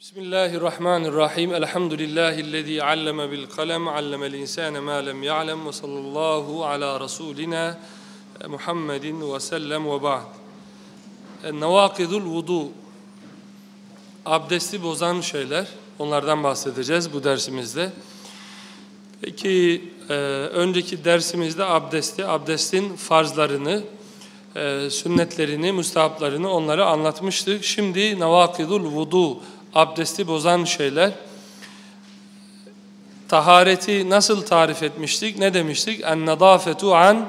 Bismillahirrahmanirrahim. Elhamdülillahi'llezî alleme bil kalem, allemel insâne mâ lem ya'lem ve sallallahu ala rasulina Muhammedin ve sellem ve ba'd. Nevâkidul vudu. Abdesti bozan şeyler. Onlardan bahsedeceğiz bu dersimizde. Peki e, önceki dersimizde abdesti, abdestin farzlarını, e, sünnetlerini, müstahaplarını onları anlatmıştık. Şimdi nevâkidul vudu abdesti bozan şeyler. Tahareti nasıl tarif etmiştik? Ne demiştik? En-nadafetu an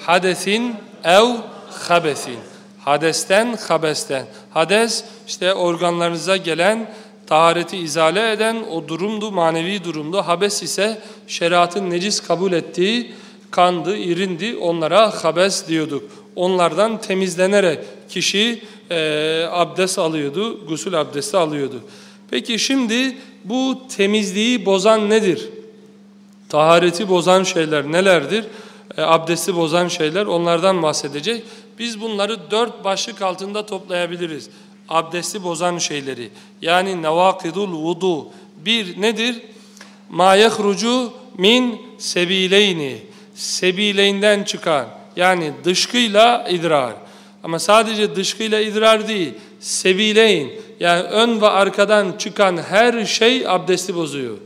hadesin ev habesin. Hadesten, habesten. Hades işte organlarınıza gelen tahareti izale eden o durumdu, manevi durumdu. Habes ise şeriatın necis kabul ettiği kandı, irindi. Onlara habes diyorduk. Onlardan temizlenerek kişi e, abdest alıyordu, gusül abdesti alıyordu. Peki şimdi bu temizliği bozan nedir? Tahareti bozan şeyler nelerdir? E, abdesti bozan şeyler onlardan bahsedecek. Biz bunları dört başlık altında toplayabiliriz. Abdesti bozan şeyleri. Yani nevakidul vudu. Bir nedir? Ma yehrucu min sebileyni. Sebileyinden çıkan. Yani dışkıyla idrar. Ama sadece dışkıyla idrar değil, sebileyn yani ön ve arkadan çıkan her şey abdesti bozuyor.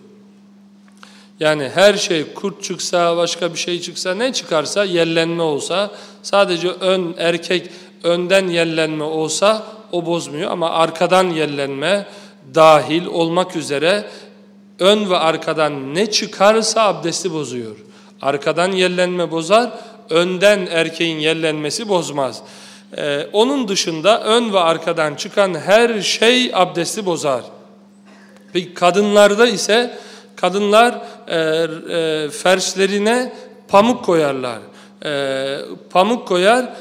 Yani her şey kurt çıksa, başka bir şey çıksa, ne çıkarsa yellenme olsa, sadece ön erkek önden yellenme olsa o bozmuyor ama arkadan yellenme dahil olmak üzere ön ve arkadan ne çıkarsa abdesti bozuyor. Arkadan yellenme bozar, önden erkeğin yellenmesi bozmaz. Ee, onun dışında ön ve arkadan çıkan her şey abdesti bozar. Peki kadınlarda ise kadınlar e, e, ferslerine pamuk koyarlar. E, pamuk koyar,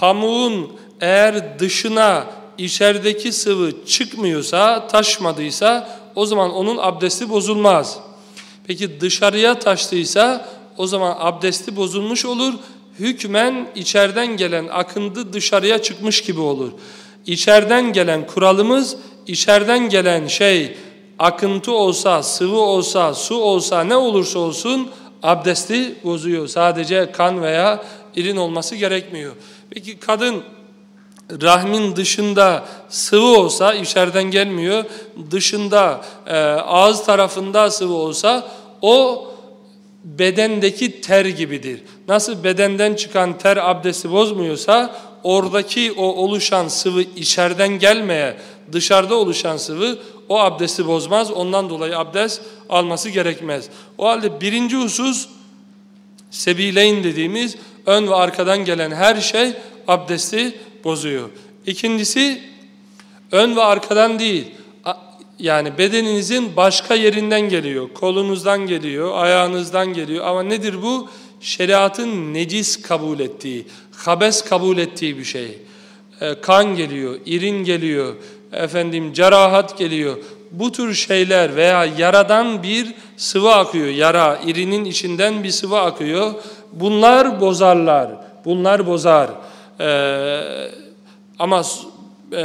pamuğun eğer dışına içerideki sıvı çıkmıyorsa, taşmadıysa o zaman onun abdesti bozulmaz. Peki dışarıya taştıysa o zaman abdesti bozulmuş olur hükmen içeriden gelen akıntı dışarıya çıkmış gibi olur. İçeriden gelen kuralımız, içeriden gelen şey akıntı olsa, sıvı olsa, su olsa ne olursa olsun abdesti bozuyor. Sadece kan veya irin olması gerekmiyor. Peki kadın rahmin dışında sıvı olsa içeriden gelmiyor, dışında e, ağız tarafında sıvı olsa o bedendeki ter gibidir. Nasıl bedenden çıkan ter abdesti bozmuyorsa oradaki o oluşan sıvı içeriden gelmeye dışarıda oluşan sıvı o abdesti bozmaz. Ondan dolayı abdest alması gerekmez. O halde birinci husus sebileyn dediğimiz ön ve arkadan gelen her şey abdesti bozuyor. İkincisi ön ve arkadan değil yani bedeninizin başka yerinden geliyor. Kolunuzdan geliyor, ayağınızdan geliyor. Ama nedir bu? Şeriatın necis kabul ettiği, habes kabul ettiği bir şey. E, kan geliyor, irin geliyor, efendim cerahat geliyor. Bu tür şeyler veya yaradan bir sıvı akıyor. Yara, irinin içinden bir sıvı akıyor. Bunlar bozarlar. Bunlar bozar. Ee, ama e,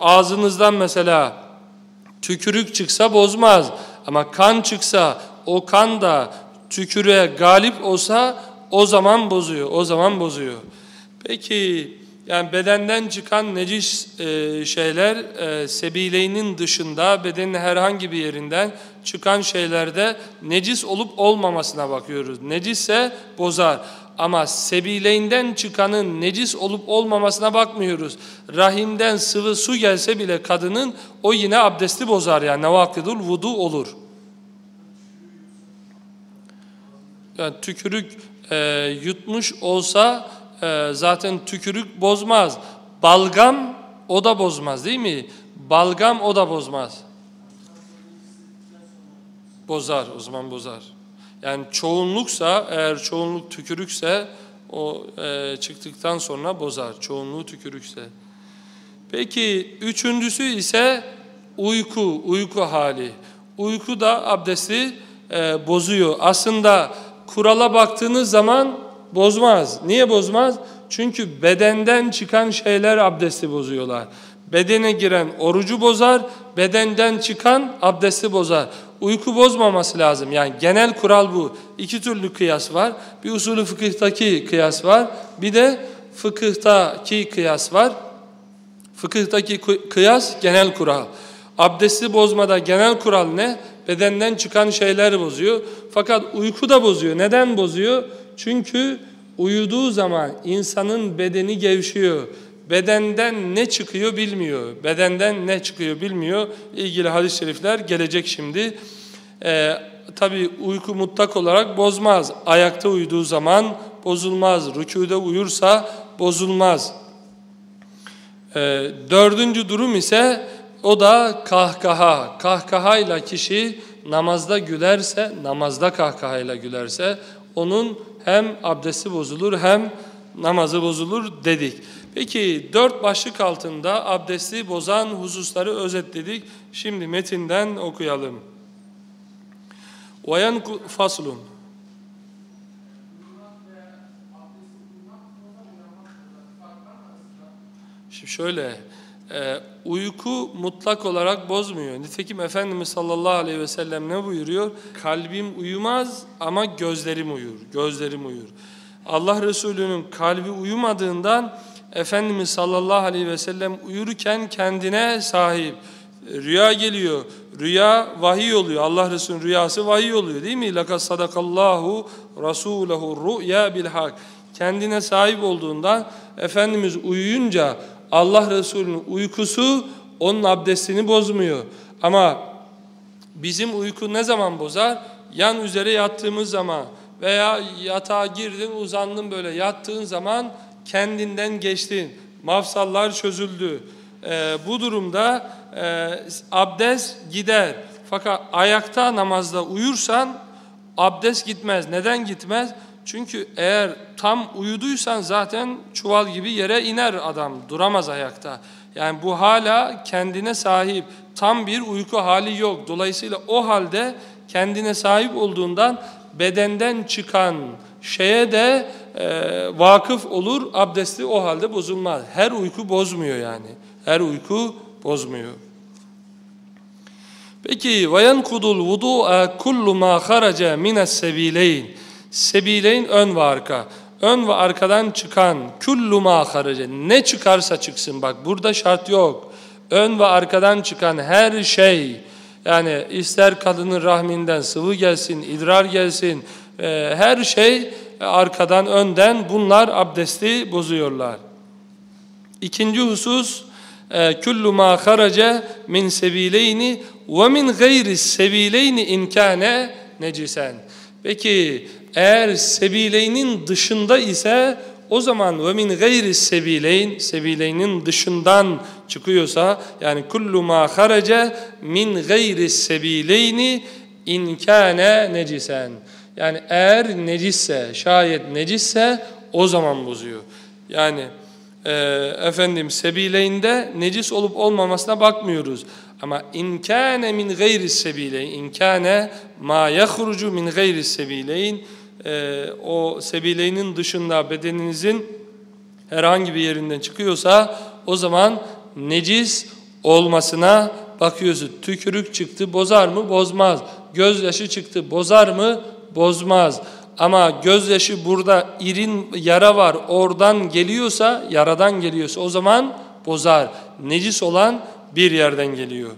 ağzınızdan mesela Tükürük çıksa bozmaz ama kan çıksa o kan da tükürüğe galip olsa o zaman bozuyor, o zaman bozuyor. Peki yani bedenden çıkan necis e, şeyler e, sebileynin dışında bedenin herhangi bir yerinden çıkan şeylerde necis olup olmamasına bakıyoruz. Necisse bozar. Ama sebileyinden çıkanın necis olup olmamasına bakmıyoruz. Rahimden sıvı su gelse bile kadının o yine abdesti bozar yani nevakidul vudu olur. Yani tükürük e, yutmuş olsa e, zaten tükürük bozmaz. Balgam o da bozmaz değil mi? Balgam o da bozmaz. Bozar o zaman bozar. Yani çoğunluksa eğer çoğunluk tükürükse o e, çıktıktan sonra bozar. Çoğunluğu tükürükse. Peki üçüncüsü ise uyku, uyku hali. Uyku da abdesti e, bozuyor. Aslında kurala baktığınız zaman bozmaz. Niye bozmaz? Çünkü bedenden çıkan şeyler abdesti bozuyorlar. Bedene giren orucu bozar, bedenden çıkan abdesti bozar. Uyku bozmaması lazım. Yani genel kural bu. İki türlü kıyas var. Bir usulü fıkıhtaki kıyas var. Bir de fıkıhtaki kıyas var. Fıkıhtaki kıyas genel kural. Abdesti bozmada genel kural ne? Bedenden çıkan şeyler bozuyor. Fakat uyku da bozuyor. Neden bozuyor? Çünkü uyuduğu zaman insanın bedeni gevşiyor. Bedenden ne çıkıyor bilmiyor. Bedenden ne çıkıyor bilmiyor. İlgili hadis-i şerifler gelecek şimdi. Ee, Tabi uyku mutlak olarak bozmaz. Ayakta uyuduğu zaman bozulmaz. Rükuda uyursa bozulmaz. Ee, dördüncü durum ise o da kahkaha. Kahkahayla kişi namazda gülerse, namazda kahkahayla gülerse onun hem abdesti bozulur hem namazı bozulur dedik. Peki dört başlık altında abdesti bozan hususları özetledik. Şimdi metinden okuyalım. Vayan faslun. Şimdi şöyle, e, uyku mutlak olarak bozmuyor. Nitekim Efendimiz sallallahu aleyhi ve sellem ne buyuruyor? Kalbim uyumaz ama gözlerim uyur, gözlerim uyur. Allah Resulü'nün kalbi uyumadığından Efendimiz sallallahu aleyhi ve sellem uyurken kendine sahip. Rüya geliyor. Rüya vahiy oluyor. Allah Resulü'nün rüyası vahiy oluyor değil mi? Lakas sadakallahu rasulehu rüya bilhak. Kendine sahip olduğundan Efendimiz uyuyunca Allah Resulü'nün uykusu onun abdestini bozmuyor. Ama bizim uyku ne zaman bozar? Yan üzere yattığımız zaman veya yatağa girdin uzandın böyle yattığın zaman kendinden geçtin. Mafsallar çözüldü. Ee, bu durumda e, abdest gider. Fakat ayakta namazda uyursan abdest gitmez. Neden gitmez? Çünkü eğer tam uyuduysan zaten çuval gibi yere iner adam. Duramaz ayakta. Yani bu hala kendine sahip. Tam bir uyku hali yok. Dolayısıyla o halde kendine sahip olduğundan bedenden çıkan şeye de e, vakıf olur. Abdesti o halde bozulmaz. Her uyku bozmuyor yani. Her uyku bozmuyor. Peki vayan kudul vudu'a kullu ma haraca minas sebileyn. Sebileyn ön ve arka. Ön ve arkadan çıkan kullu ma haraca ne çıkarsa çıksın bak burada şart yok. Ön ve arkadan çıkan her şey yani ister kadının rahminden sıvı gelsin, idrar gelsin, e, her şey arkadan önden bunlar abdesti bozuyorlar. İkinci husus kullu ma haraca min sebileyni ve min gayri sebileyni in kana necisen. Peki eğer sebileynin dışında ise o zaman ve min gayri sebileyn sebileynin dışından çıkıyorsa yani kullu ma haraca min gayri sebileyni in kana necisen. Yani eğer necisse, şayet necisse o zaman bozuyor. Yani e, efendim sebileynde necis olup olmamasına bakmıyoruz. Ama inkâne min gayri sebileyn, inkâne ma yahrucu min gayri sebileyn, e, o sebileynin dışında bedeninizin herhangi bir yerinden çıkıyorsa o zaman necis olmasına bakıyorsun. Tükürük çıktı bozar mı? Bozmaz. Gözyaşı çıktı bozar mı? Bozmaz. Ama gözyaşı burada irin yara var oradan geliyorsa, yaradan geliyorsa o zaman bozar. Necis olan bir yerden geliyor.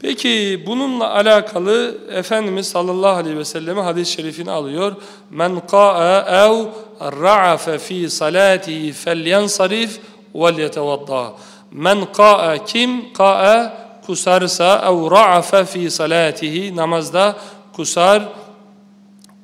Peki bununla alakalı Efendimiz sallallahu aleyhi ve selleme hadis-i şerifini alıyor. Men qa'a ev ra'afe fi salatihi felyansarif vel yetevadda. Men qa'a kim qa'a kusarsa ev ra'afe fi salatihi namazda kusar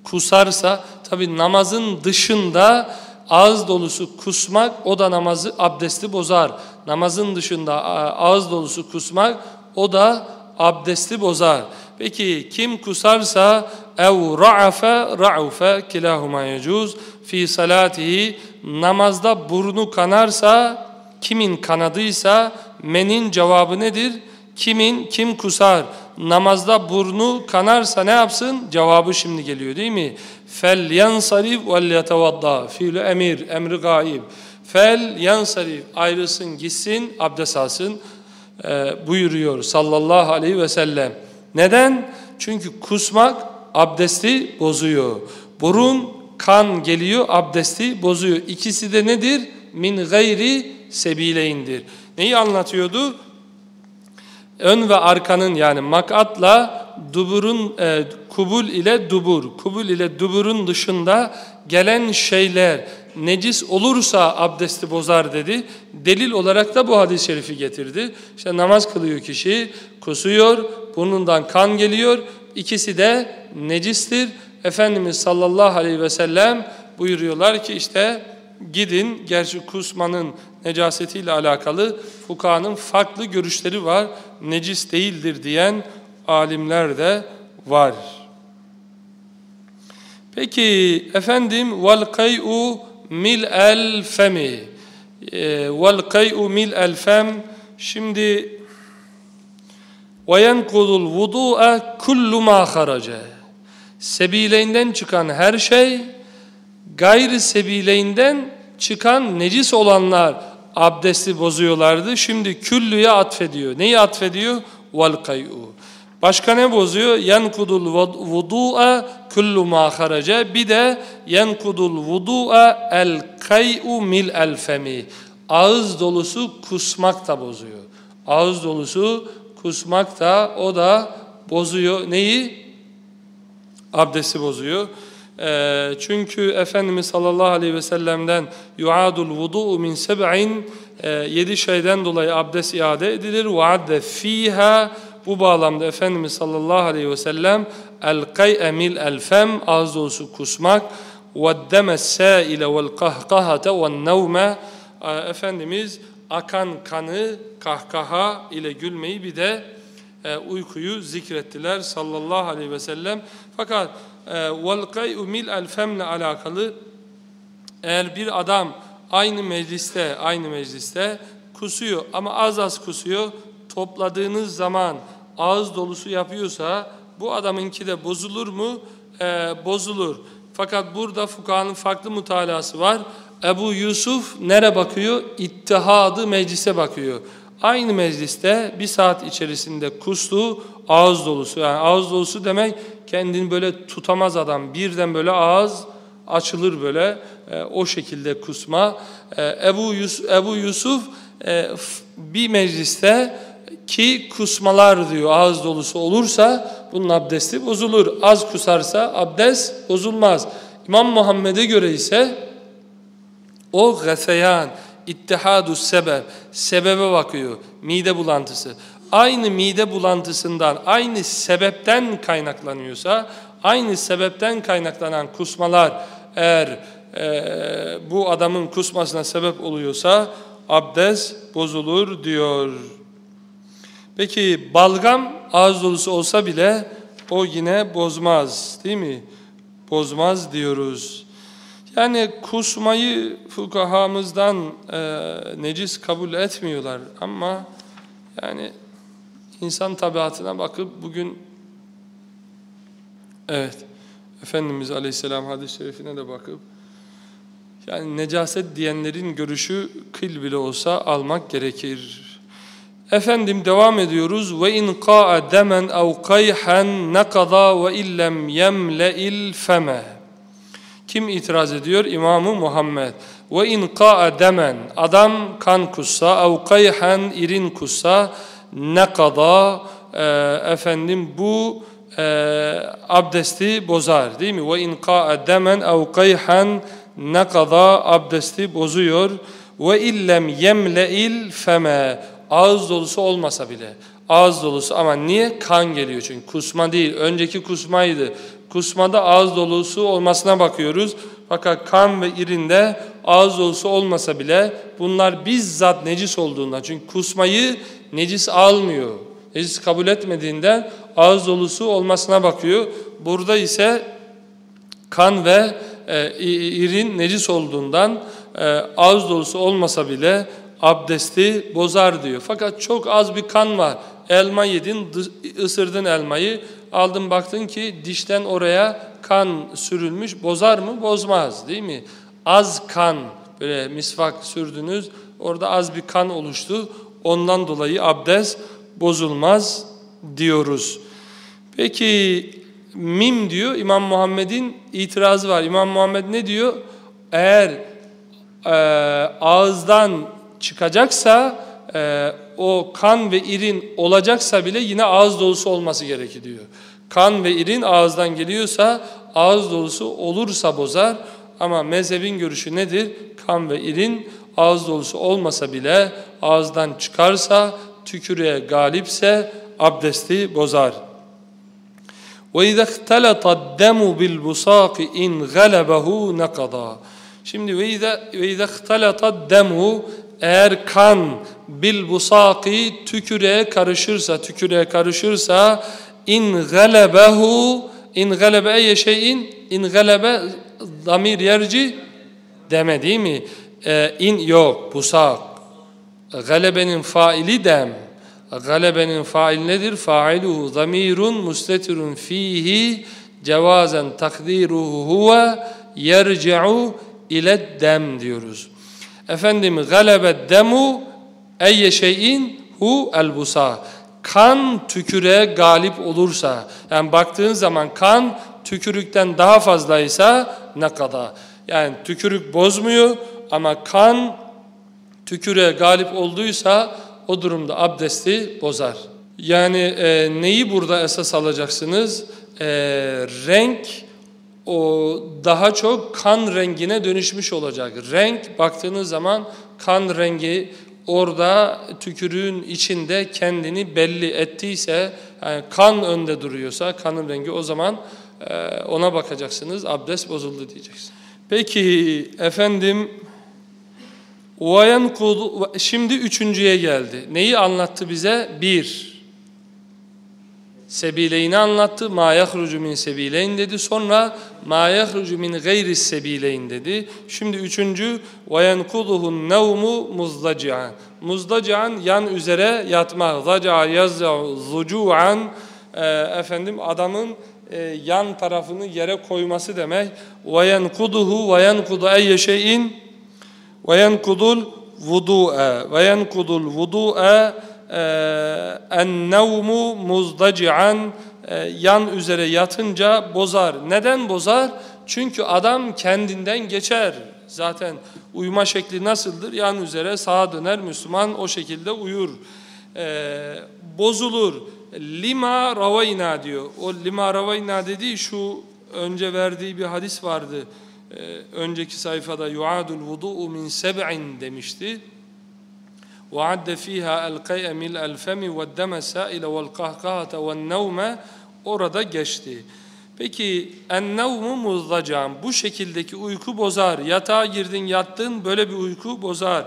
kusarsa tabi namazın dışında ağız dolusu kusmak o da namazı abdesti bozar. Namazın dışında ağız dolusu kusmak o da abdesti bozar. Peki kim kusarsa ev ra'afe ra'ufe kilahuma yecuz fi salatihi namazda burnu kanarsa kimin kanadıysa menin cevabı nedir? Kimin kim kusar? namazda burnu kanarsa ne yapsın? Cevabı şimdi geliyor değil mi? Fel yansarif vel yetevadda. Fiilü emir, emri gaib. fel yansarif ayrılsın gitsin abdest alsın e, buyuruyor sallallahu aleyhi ve sellem. Neden? Çünkü kusmak abdesti bozuyor. Burun kan geliyor abdesti bozuyor. İkisi de nedir? Min gayri sebileindir. Neyi anlatıyordu? Ön ve arkanın yani makatla duburun e, kubul ile dubur, kubul ile duburun dışında gelen şeyler necis olursa abdesti bozar dedi. Delil olarak da bu hadis-i şerifi getirdi. İşte namaz kılıyor kişi, kusuyor, burnundan kan geliyor. İkisi de necistir. Efendimiz sallallahu aleyhi ve sellem buyuruyorlar ki işte gidin, gerçi kusmanın necasetiyle alakalı fukahanın farklı görüşleri var. Necis değildir diyen alimler de var. Peki efendim vel mil el femi vel kay'u mil el fem şimdi ve yenkudul vudu'a kullu ma haraca sebileynden çıkan her şey gayri sebileynden çıkan necis olanlar abdesti bozuyorlardı. Şimdi küllüye atfediyor. Neyi atfediyor? Vel kay'u. Başka ne bozuyor? Yenkudul vudu'a kullu ma haraca. Bir de yenkudul vudu'a el kay'u mil el femi. Ağız dolusu kusmak da bozuyor. Ağız dolusu kusmak da o da bozuyor. Neyi? Abdesti bozuyor. Ee, çünkü Efendimiz sallallahu aleyhi ve sellem'den yuadul vudu'u min seb'in e, yedi şeyden dolayı abdest iade edilir. Vaadde fiha bu bağlamda Efendimiz sallallahu aleyhi ve sellem el kay'e el fem ağız dolusu kusmak ve demes sâile vel kahkahate ve nevme Efendimiz akan kanı kahkaha ile gülmeyi bir de e, uykuyu zikrettiler sallallahu aleyhi ve sellem. Fakat mil el femle alakalı eğer bir adam aynı mecliste aynı mecliste kusuyor ama az az kusuyor topladığınız zaman ağız dolusu yapıyorsa bu adamınki de bozulur mu? Ee, bozulur. Fakat burada fukahanın farklı mutalası var. Ebu Yusuf nere bakıyor? İttihadı meclise bakıyor. Aynı mecliste bir saat içerisinde kustu ağız dolusu. Yani ağız dolusu demek kendini böyle tutamaz adam. Birden böyle ağız açılır böyle e, o şekilde kusma. E, Ebu, Yus Ebu Yusuf e, bir mecliste ki kusmalar diyor ağız dolusu olursa bunun abdesti bozulur. Az kusarsa abdest bozulmaz. İmam Muhammed'e göre ise o gafeyan, ittihadu sebep, sebebe bakıyor. Mide bulantısı. Aynı mide bulantısından, aynı sebepten kaynaklanıyorsa, aynı sebepten kaynaklanan kusmalar eğer e, bu adamın kusmasına sebep oluyorsa abdest bozulur diyor. Peki balgam ağız dolusu olsa bile o yine bozmaz değil mi? Bozmaz diyoruz. Yani kusmayı fukahamızdan e, necis kabul etmiyorlar ama yani insan tabiatına bakıp bugün evet Efendimiz Aleyhisselam hadis-i şerifine de bakıp yani necaset diyenlerin görüşü kıl bile olsa almak gerekir. Efendim devam ediyoruz. Ve in qa'a demen ev kayhan naqada ve illem yemle'il feme. Kim itiraz ediyor? İmamı Muhammed. Ve in qa'a demen adam kan kussa ev kayhan irin kussa naqada e, efendim bu e, abdesti bozar değil mi? Ve in qa'a demen ev kayhan naqada abdesti bozuyor. Ve illem yemle'il feme ağız dolusu olmasa bile ağız dolusu ama niye? Kan geliyor çünkü kusma değil. Önceki kusmaydı. Kusmada ağız dolusu olmasına bakıyoruz. Fakat kan ve irinde ağız dolusu olmasa bile bunlar bizzat necis olduğundan. Çünkü kusmayı necis almıyor. Necis kabul etmediğinden ağız dolusu olmasına bakıyor. Burada ise kan ve e, irin necis olduğundan e, ağız dolusu olmasa bile abdesti bozar diyor. Fakat çok az bir kan var. Elma yedin, ısırdın elmayı, aldın baktın ki dişten oraya kan sürülmüş. Bozar mı? Bozmaz değil mi? Az kan böyle misvak sürdünüz. Orada az bir kan oluştu. Ondan dolayı abdest bozulmaz diyoruz. Peki mim diyor İmam Muhammed'in itirazı var. İmam Muhammed ne diyor? Eğer e, ağızdan çıkacaksa e, o kan ve irin olacaksa bile yine ağız dolusu olması gerekiyor diyor. Kan ve irin ağızdan geliyorsa ağız dolusu olursa bozar ama mezhebin görüşü nedir? Kan ve irin ağız dolusu olmasa bile ağızdan çıkarsa tükürüğe galipse abdesti bozar. وَاِذَا اخْتَلَطَ الدَّمُ بِالْبُسَاقِ اِنْ غَلَبَهُ نَقَضًا Şimdi وَاِذَا اخْتَلَطَ الدَّمُ eğer kan bil busaki tüküreğe karışırsa, tüküreğe karışırsa in galebehu in galebe eye şeyin in galebe damir yerci deme değil mi? Ee, in yok busak. Galebenin faili dem. Galebenin fail nedir? Failuhu zamirun mustetirun fihi cevazen takdiruhu huve yerci'u ile dem diyoruz. Efendim galebet demu eyye şeyin hu el busa. Kan tüküre galip olursa, yani baktığın zaman kan tükürükten daha fazlaysa ne kadar? Yani tükürük bozmuyor ama kan tüküre galip olduysa o durumda abdesti bozar. Yani e, neyi burada esas alacaksınız? E, renk o daha çok kan rengine dönüşmüş olacak. Renk baktığınız zaman kan rengi orada tükürüğün içinde kendini belli ettiyse, yani kan önde duruyorsa kanın rengi o zaman e, ona bakacaksınız. Abdest bozuldu diyeceksiniz. Peki efendim Şimdi üçüncüye geldi. Neyi anlattı bize? Bir, sebileyni anlattı. Ma yahrucu min sebileyn dedi. Sonra ma yahrucu min gayri sebileyn dedi. Şimdi üçüncü ve yenkuduhun nevmu muzdaci'an. Muzdaci'an yan üzere yatma. Zaca yaz'u zucu'an e, efendim adamın e, yan tarafını yere koyması demek. Ve yenkuduhu ve yenkudu eyye şeyin ve yenkudul vudu'a ve yenkudul vudu'a en-nevmu muzdaci'an yan üzere yatınca bozar. Neden bozar? Çünkü adam kendinden geçer. Zaten uyuma şekli nasıldır? Yan üzere sağa döner Müslüman o şekilde uyur. Ee, bozulur. Lima ravayna diyor. O lima ravayna dediği şu önce verdiği bir hadis vardı. Ee, önceki sayfada yuadul vudu'u min seb'in demişti. وعد فيها القيء ملء الفم والدم السائل والقهقهة والنوم orada geçti. Peki ennevmu muzdacan bu şekildeki uyku bozar. Yatağa girdin yattın böyle bir uyku bozar.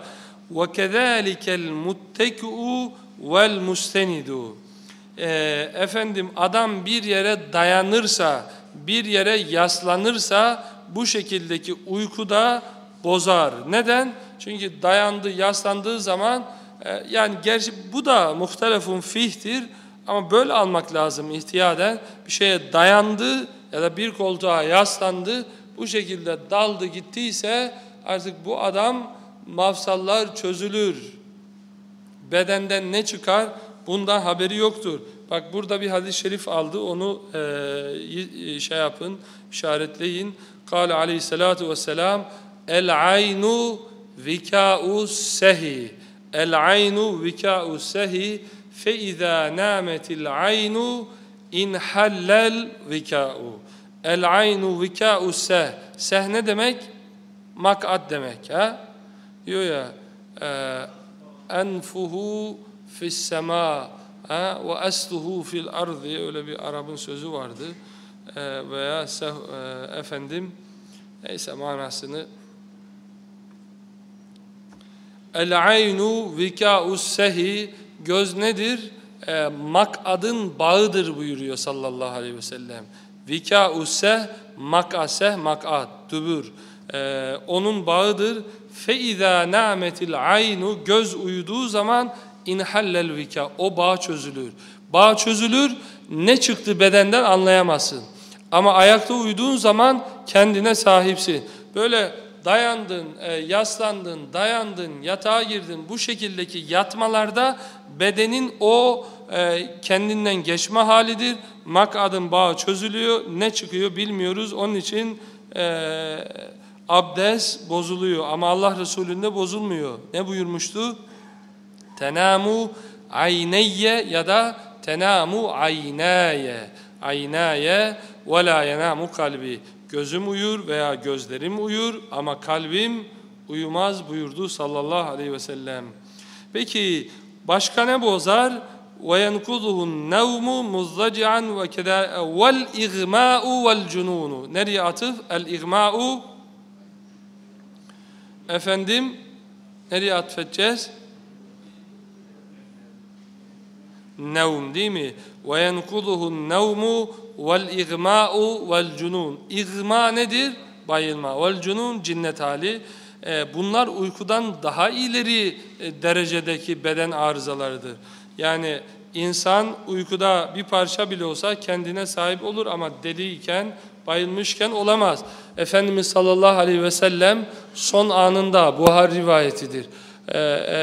Ve kezalikel mutteku vel mustenidu. Ee, efendim adam bir yere dayanırsa, bir yere yaslanırsa bu şekildeki uyku da bozar. Neden? Çünkü dayandı, yaslandığı zaman e, yani gerçi bu da muhtelefun fihtir ama böyle almak lazım ihtiyaden. Bir şeye dayandı ya da bir koltuğa yaslandı bu şekilde daldı gittiyse artık bu adam mafsallar çözülür. Bedenden ne çıkar bundan haberi yoktur. Bak burada bir hadis-i şerif aldı onu e, şey yapın işaretleyin. Kale aleyhissalatu vesselam el aynu vikâ'u sehi. El aynu vikâ'u sehi fe izâ nâmetil aynu inhallel vikâ'u. El aynu vikâ'u seh. Seh ne demek? Mak'at demek. Ha? Diyor ya e, enfuhu fis sema ve esluhu fil ardı öyle bir Arap'ın sözü vardı. E, veya e, efendim neyse manasını El aynu vika'us sehi göz nedir? E, makadın bağıdır buyuruyor sallallahu aleyhi ve sellem. Vika'us seh makaseh makat dübür. E, onun bağıdır. Fe izâ nâmetil aynu göz uyuduğu zaman inhallel vika o bağ çözülür. Bağ çözülür ne çıktı bedenden anlayamazsın. Ama ayakta uyuduğun zaman kendine sahipsin. Böyle dayandın, e, yaslandın, dayandın, yatağa girdin. Bu şekildeki yatmalarda bedenin o e, kendinden geçme halidir. Makadın bağı çözülüyor. Ne çıkıyor bilmiyoruz. Onun için e, abdest bozuluyor. Ama Allah Resulü'nde bozulmuyor. Ne buyurmuştu? Tenamu ayneyye ya da tenamu aynaye. Aynaye ve la yenamu kalbi Gözüm uyur veya gözlerim uyur ama kalbim uyumaz buyurdu sallallahu aleyhi ve sellem. Peki başka ne bozar? وَيَنْكُضُهُ النَّوْمُ مُزَّجِعًا وَكَذَا وَالْاِغْمَاءُ وَالْجُنُونُ Nereye atıf? El-iğma'u Efendim nereye atfedeceğiz? nevm değil mi? Ve yenkuduhun nevmu vel igma'u vel cunun. İgma nedir? Bayılma. Vel cunun cinnet hali. E, bunlar uykudan daha ileri e, derecedeki beden arızalarıdır. Yani insan uykuda bir parça bile olsa kendine sahip olur ama deliyken, bayılmışken olamaz. Efendimiz sallallahu aleyhi ve sellem son anında Buhar rivayetidir. E,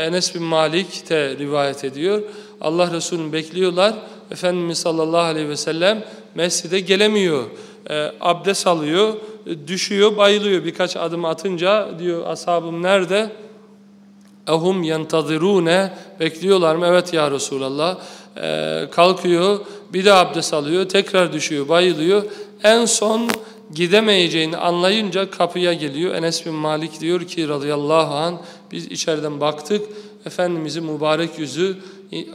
Enes bin Malik de rivayet ediyor. Allah Resulü'nü bekliyorlar. Efendimiz sallallahu aleyhi ve sellem mescide gelemiyor. Ee, abdest alıyor, düşüyor, bayılıyor. Birkaç adım atınca diyor ashabım nerede? Ehum yentazirune bekliyorlar mı? Evet ya Resulallah. Ee, kalkıyor, bir de abdest alıyor, tekrar düşüyor, bayılıyor. En son gidemeyeceğini anlayınca kapıya geliyor. Enes bin Malik diyor ki radıyallahu an biz içeriden baktık. Efendimizin mübarek yüzü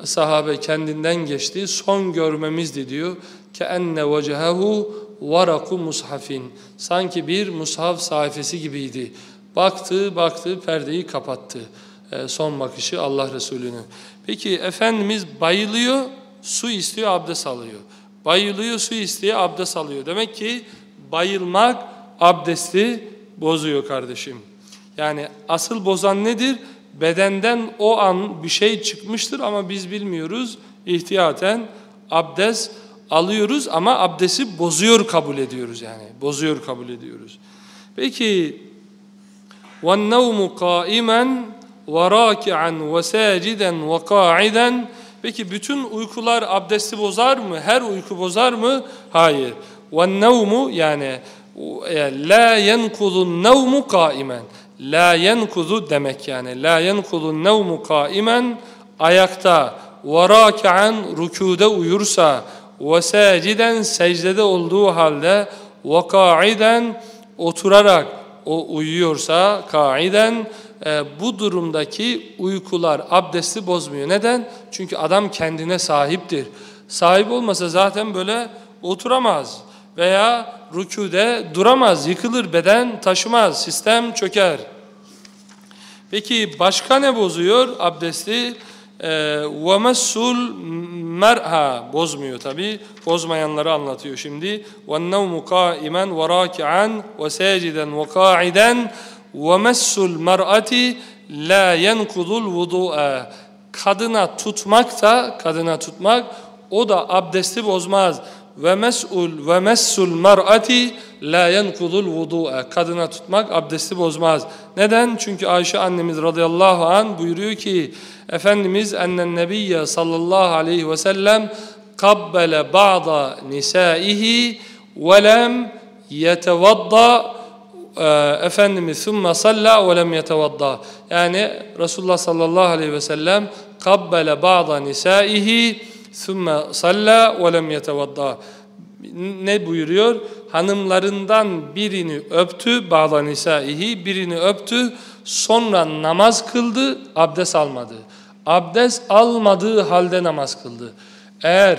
sahabe kendinden geçti. Son görmemizdi diyor. Ke enne vecehehu varaku mushafin. Sanki bir mushaf sayfası gibiydi. Baktı, baktı, perdeyi kapattı. E, son bakışı Allah Resulü'nün. Peki Efendimiz bayılıyor, su istiyor, abdest alıyor. Bayılıyor, su istiyor, abdest alıyor. Demek ki bayılmak abdesti bozuyor kardeşim. Yani asıl bozan nedir? Bedenden o an bir şey çıkmıştır ama biz bilmiyoruz. İhtiyaten abdest alıyoruz ama abdesti bozuyor kabul ediyoruz yani. Bozuyor kabul ediyoruz. Peki وَالنَّوْمُ قَائِمًا وَرَاكِعًا وَسَاجِدًا وَقَاعِدًا Peki bütün uykular abdesti bozar mı? Her uyku bozar mı? Hayır. وَالنَّوْمُ yani la yenkudu nevmu kaimen. La yenkudu demek yani. La yenkudu nevmu kaimen ayakta ve raki'an rükuda uyursa ve seciden secdede olduğu halde ve kaiden oturarak o uyuyorsa kaiden e, bu durumdaki uykular abdesti bozmuyor. Neden? Çünkü adam kendine sahiptir. Sahip olmasa zaten böyle oturamaz veya rüküde duramaz, yıkılır, beden taşımaz, sistem çöker. Peki başka ne bozuyor abdesti? وَمَسُّ merha bozmuyor tabi. Bozmayanları anlatıyor şimdi. وَالنَّوْمُ قَائِمًا وَرَاكِعًا وَسَاجِدًا وَقَاعِدًا وَمَسُّ الْمَرْأَةِ لَا يَنْقُضُ الْوُضُوءَ Kadına tutmak da, kadına tutmak o da abdesti bozmaz ve mes'ul ve mes'ul mar'ati la yenkudul vudu'a. Kadına tutmak abdesti bozmaz. Neden? Çünkü Ayşe annemiz radıyallahu an buyuruyor ki Efendimiz ennen nebiyye sallallahu aleyhi ve sellem kabbele ba'da nisaihi ve lem yetevadda Efendimiz thumme salla ve lem yetevadda. Yani Resulullah sallallahu aleyhi ve sellem kabbele ba'da nisaihi ثُمَّ صَلَّى وَلَمْ يَتَوَضَّى Ne buyuruyor? Hanımlarından birini öptü, bağla nisaihi, birini öptü, sonra namaz kıldı, abdest almadı. Abdest almadığı halde namaz kıldı. Eğer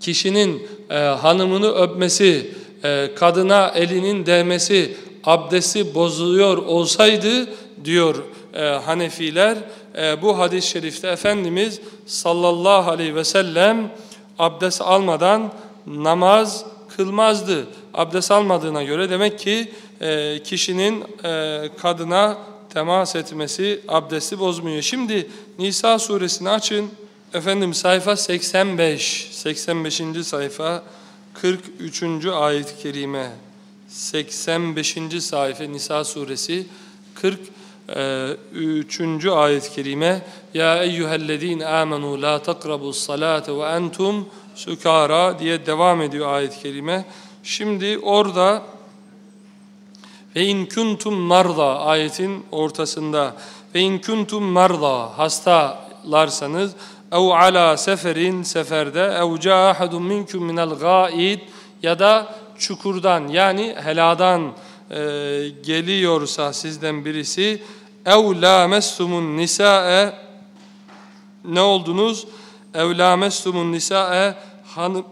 kişinin e, hanımını öpmesi, e, kadına elinin değmesi, abdesti bozuluyor olsaydı diyor e, Hanefiler, e, bu hadis-i şerifte Efendimiz sallallahu aleyhi ve sellem abdest almadan namaz kılmazdı. Abdest almadığına göre demek ki e, kişinin e, kadına temas etmesi abdesti bozmuyor. Şimdi Nisa suresini açın. Efendim sayfa 85, 85. sayfa 43. ayet-i kerime. 85. sayfa Nisa suresi 43. ayet-i kerime Ya eyyühellezine amenu la takrabu salate ve entum sukara diye devam ediyor ayet-i kerime. Şimdi orada ve in kuntum marda ayetin ortasında ve in kuntum marda hastalarsanız ev ala seferin seferde ev caa ahadun minkum minel gaid ya da çukurdan yani heladan e, geliyorsa sizden birisi ev lamessumun nisae ne oldunuz? Ev lamessumun nisae hanım,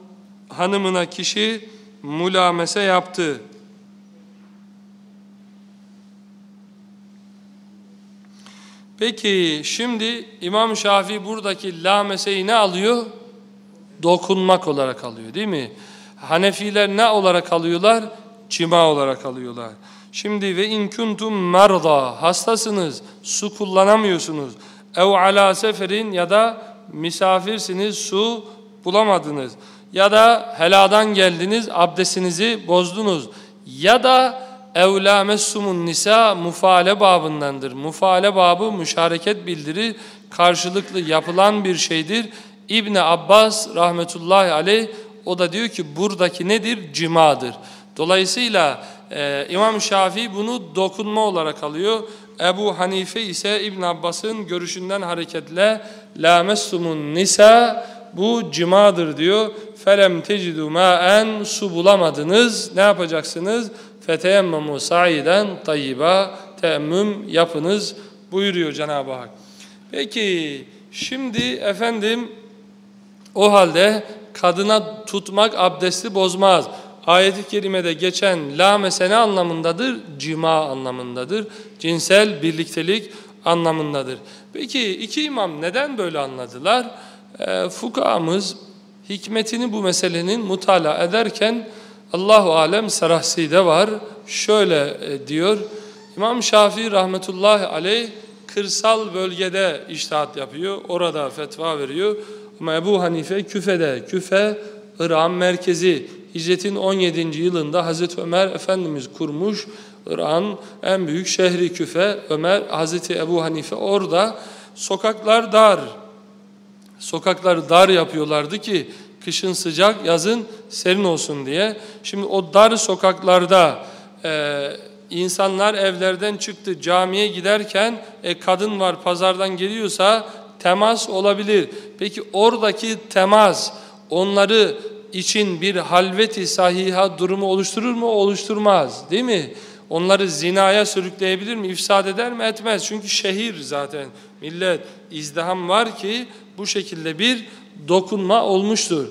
hanımına kişi mulamese yaptı. Peki şimdi İmam Şafii buradaki lameseyi ne alıyor? Dokunmak olarak alıyor değil mi? Hanefiler ne olarak alıyorlar? Cima olarak alıyorlar. Şimdi ve in kuntum merda hastasınız, su kullanamıyorsunuz. Ev ala seferin ya da misafirsiniz, su bulamadınız. Ya da heladan geldiniz, abdestinizi bozdunuz. Ya da evlâ messumun nisa mufale babındandır. Mufale babı müşareket bildirir, karşılıklı yapılan bir şeydir. İbn Abbas rahmetullahi aleyh o da diyor ki buradaki nedir? Cimadır. Dolayısıyla e, İmam Şafii bunu dokunma olarak alıyor. Ebu Hanife ise İbn Abbas'ın görüşünden hareketle la messumun nisa bu cimadır diyor. Felem tecidu ma'en su bulamadınız. Ne yapacaksınız? Feteyemmemu sa'iden tayyiba teemmüm yapınız buyuruyor Cenab-ı Hak. Peki şimdi efendim o halde kadına tutmak abdesti bozmaz. Ayet-i kerimede geçen la mesene anlamındadır, cima anlamındadır. Cinsel birliktelik anlamındadır. Peki iki imam neden böyle anladılar? E, fukahamız hikmetini bu meselenin mutala ederken Allahu alem sarahside var. Şöyle e, diyor. İmam Şafii rahmetullahi aleyh kırsal bölgede iştahat yapıyor. Orada fetva veriyor. Ama Ebu Hanife Küfe'de. Küfe İran merkezi. Hicretin 17. yılında Hazreti Ömer Efendimiz kurmuş. İran en büyük şehri Küfe. Ömer Hazreti Ebu Hanife orada. Sokaklar dar. Sokakları dar yapıyorlardı ki kışın sıcak, yazın serin olsun diye. Şimdi o dar sokaklarda e, insanlar evlerden çıktı, camiye giderken e, kadın var pazardan geliyorsa temas olabilir. Peki oradaki temas onları için bir halveti sahiha durumu oluşturur mu? Oluşturmaz değil mi? Onları zinaya sürükleyebilir mi? İfsad eder mi? Etmez. Çünkü şehir zaten. Millet izdiham var ki bu şekilde bir dokunma olmuştur.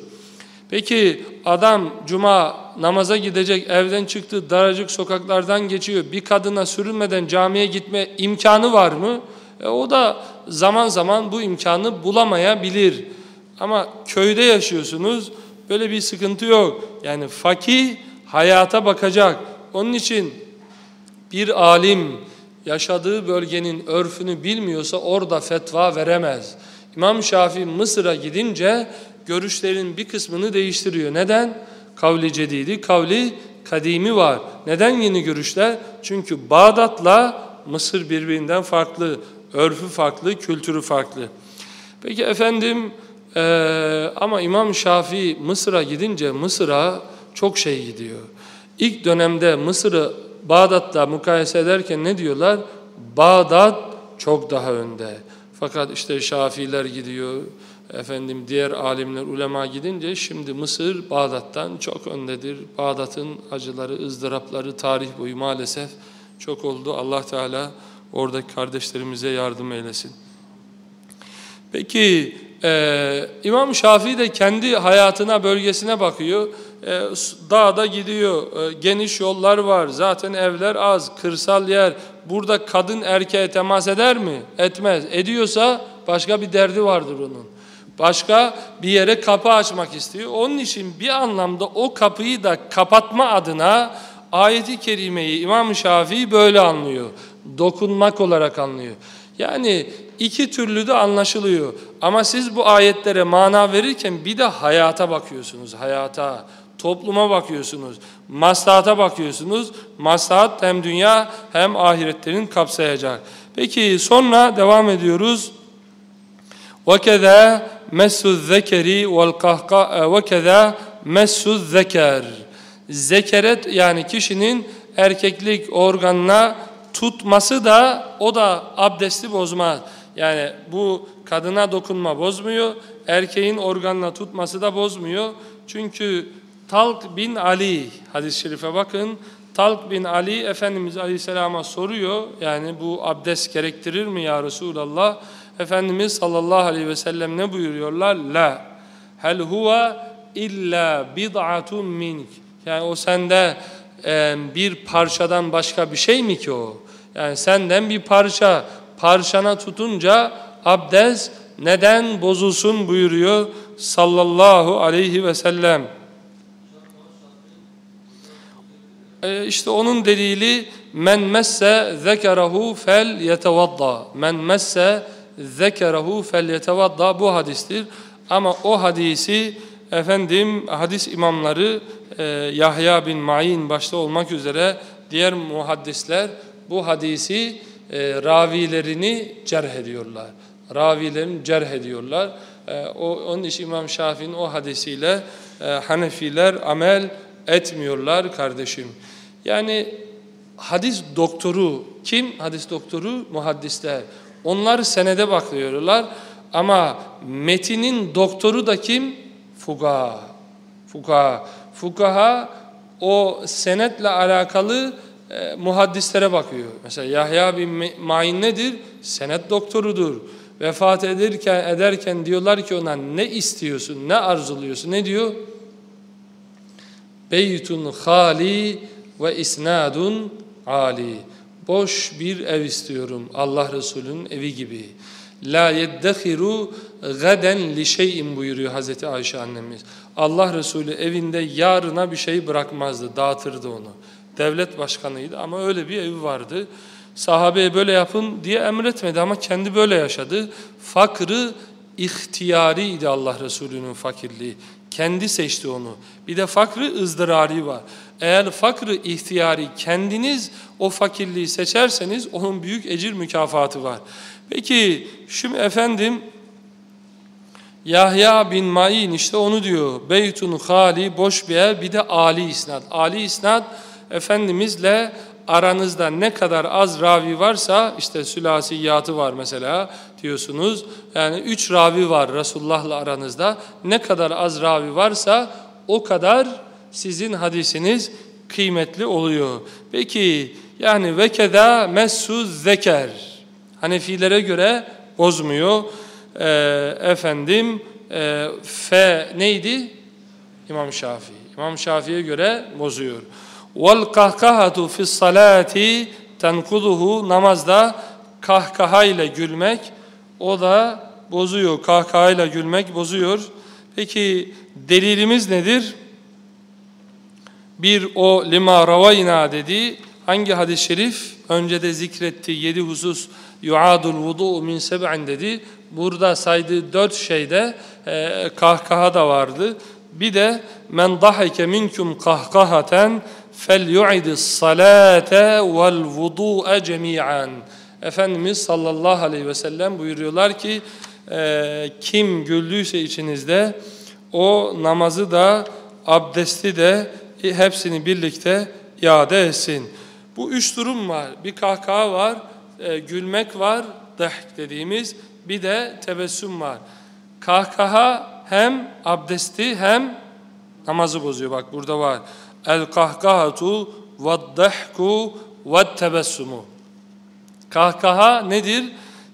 Peki adam cuma namaza gidecek evden çıktı daracık sokaklardan geçiyor. Bir kadına sürünmeden camiye gitme imkanı var mı? E o da zaman zaman bu imkanı bulamayabilir. Ama köyde yaşıyorsunuz böyle bir sıkıntı yok. Yani fakih hayata bakacak. Onun için bir alim yaşadığı bölgenin örfünü bilmiyorsa orada fetva veremez. İmam Şafii Mısır'a gidince görüşlerin bir kısmını değiştiriyor. Neden? Kavli cedidi, kavli kadimi var. Neden yeni görüşler? Çünkü Bağdat'la Mısır birbirinden farklı, örfü farklı, kültürü farklı. Peki efendim e, ama İmam Şafii Mısır'a gidince Mısır'a çok şey gidiyor. İlk dönemde Mısır'ı Bağdat'la mukayese ederken ne diyorlar? Bağdat çok daha önde. Fakat işte Şafiler gidiyor, efendim diğer alimler, ulema gidince şimdi Mısır Bağdat'tan çok öndedir. Bağdat'ın acıları, ızdırapları tarih boyu maalesef çok oldu. Allah Teala oradaki kardeşlerimize yardım eylesin. Peki e, İmam Şafii de kendi hayatına, bölgesine bakıyor. E, dağda gidiyor, e, geniş yollar var, zaten evler az, kırsal yer. Burada kadın erkeğe temas eder mi? Etmez. Ediyorsa başka bir derdi vardır onun. Başka bir yere kapı açmak istiyor. Onun için bir anlamda o kapıyı da kapatma adına ayeti kerimeyi İmam Şafii böyle anlıyor. Dokunmak olarak anlıyor. Yani iki türlü de anlaşılıyor. Ama siz bu ayetlere mana verirken bir de hayata bakıyorsunuz. Hayata, Topluma bakıyorsunuz. Maslahata bakıyorsunuz. Maslahat hem dünya hem ahiretlerin kapsayacak. Peki sonra devam ediyoruz. وَكَذَا مَسُّ الذَّكَرِ وَكَذَا مَسُّ الذَّكَرِ Zekeret yani kişinin erkeklik organına tutması da o da abdesti bozmaz. Yani bu kadına dokunma bozmuyor, erkeğin organına tutması da bozmuyor. Çünkü Talk bin Ali hadis-i şerife bakın. Talk bin Ali Efendimiz Aleyhisselam'a soruyor. Yani bu abdest gerektirir mi ya Resulallah? Efendimiz sallallahu aleyhi ve sellem ne buyuruyorlar? La. Hel huve illa bid'atun mink. Yani o sende bir parçadan başka bir şey mi ki o? Yani senden bir parça, parçana tutunca abdest neden bozulsun buyuruyor sallallahu aleyhi ve sellem. E işte onun delili men messe zekerahu fel yetevadda. Men messe zekerahu fel yetevadda bu hadistir. Ama o hadisi efendim hadis imamları e, Yahya bin Ma'in başta olmak üzere diğer muhaddisler bu hadisi e, ravilerini cerh ediyorlar. Ravilerini cerh ediyorlar. E, o, onun için İmam Şafii'nin o hadisiyle e, Hanefiler amel etmiyorlar kardeşim. Yani hadis doktoru kim? Hadis doktoru muhaddisler. Onlar senede bakıyorlar ama metinin doktoru da kim? Fukaha. Fukaha. Fukaha o senetle alakalı e, muhaddislere bakıyor. Mesela Yahya bin Ma'in nedir? Senet doktorudur. Vefat ederken, ederken diyorlar ki ona ne istiyorsun, ne arzuluyorsun? Ne diyor? Beytun hali ve isnadun ali. Boş bir ev istiyorum Allah Resulü'nün evi gibi. La yeddehiru gaden li şeyin buyuruyor Hazreti Ayşe annemiz. Allah Resulü evinde yarına bir şey bırakmazdı, dağıtırdı onu. Devlet başkanıydı ama öyle bir evi vardı. Sahabeye böyle yapın diye emretmedi ama kendi böyle yaşadı. Fakrı ihtiyariydi Allah Resulü'nün fakirliği. Kendi seçti onu. Bir de fakrı ızdırari var. Eğer fakrı ihtiyari kendiniz o fakirliği seçerseniz onun büyük ecir mükafatı var. Peki şu efendim Yahya bin Ma'in işte onu diyor. Beytun hali boş bir ev bir de Ali isnad. Ali isnad Efendimizle aranızda ne kadar az ravi varsa işte sülasiyatı var mesela diyorsunuz. Yani üç ravi var Resulullah'la aranızda. Ne kadar az ravi varsa o kadar sizin hadisiniz kıymetli oluyor. Peki yani ve keda messu zeker. Hanefilere göre bozmuyor. Ee, efendim e, fe neydi? İmam Şafii. İmam Şafii'ye göre bozuyor. Vel kahkahatu fis salati tenkuduhu namazda kahkahayla gülmek o da bozuyor. Kahkahayla gülmek bozuyor. Peki delilimiz nedir? Bir o lima ravayna dedi. Hangi hadis-i şerif? Önce de zikretti yedi husus yuadul vudu min seb'in dedi. Burada saydığı dört şeyde e, kahkaha da vardı. Bir de men dahike minkum kahkahaten fel yu'idis salate vel vudu'a cemi'an. Efendimiz sallallahu aleyhi ve sellem buyuruyorlar ki e, kim güldüyse içinizde o namazı da abdesti de hepsini birlikte iade etsin. Bu üç durum var. Bir kahkaha var, e, gülmek var, dehk dediğimiz. Bir de tebessüm var. Kahkaha hem abdesti hem namazı bozuyor. Bak burada var. El kahkahatu ve dehku ve tebessümu. Kahkaha nedir?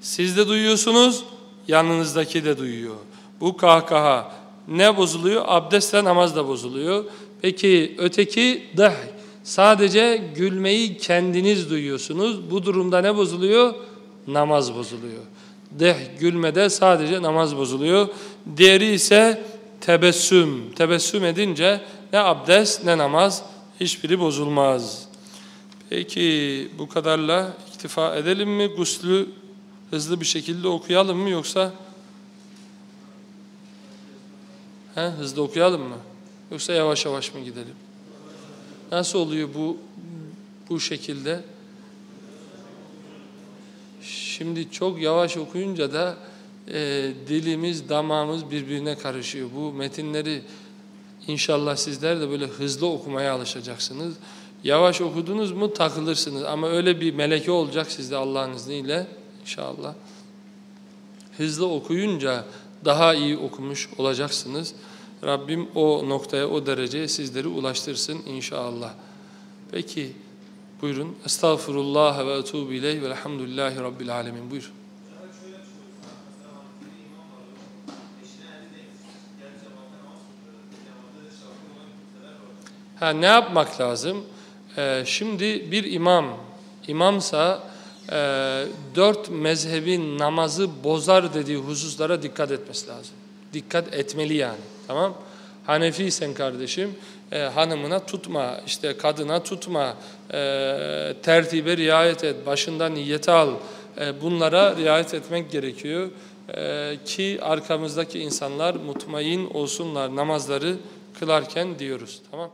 Siz de duyuyorsunuz, yanınızdaki de duyuyor. Bu kahkaha ne bozuluyor? Abdestle namaz da bozuluyor. Peki öteki dah sadece gülmeyi kendiniz duyuyorsunuz. Bu durumda ne bozuluyor? Namaz bozuluyor. Deh gülmede sadece namaz bozuluyor. Diğeri ise tebessüm. Tebessüm edince ne abdest ne namaz hiçbiri bozulmaz. Peki bu kadarla iktifa edelim mi? Guslü hızlı bir şekilde okuyalım mı yoksa He, hızlı okuyalım mı? Yoksa yavaş yavaş mı gidelim? Nasıl oluyor bu bu şekilde? Şimdi çok yavaş okuyunca da e, dilimiz, damağımız birbirine karışıyor. Bu metinleri inşallah sizler de böyle hızlı okumaya alışacaksınız. Yavaş okudunuz mu takılırsınız ama öyle bir meleke olacak sizde Allah'ın izniyle inşallah. Hızlı okuyunca daha iyi okumuş olacaksınız. Rabbim o noktaya, o dereceye sizleri ulaştırsın inşallah. Peki buyurun. Estağfurullah ve etubu ileyh ve elhamdülillahi rabbil alemin. Buyur. Ha, ne yapmak lazım? Ee, şimdi bir imam, imamsa e, dört mezhebin namazı bozar dediği hususlara dikkat etmesi lazım. Dikkat etmeli yani. Tamam Hanefiysen kardeşim, e, hanımına tutma, işte kadına tutma, e, tertibe riayet et, başından niyeti al. E, bunlara riayet etmek gerekiyor. E, ki arkamızdaki insanlar mutmain olsunlar namazları kılarken diyoruz. Tamam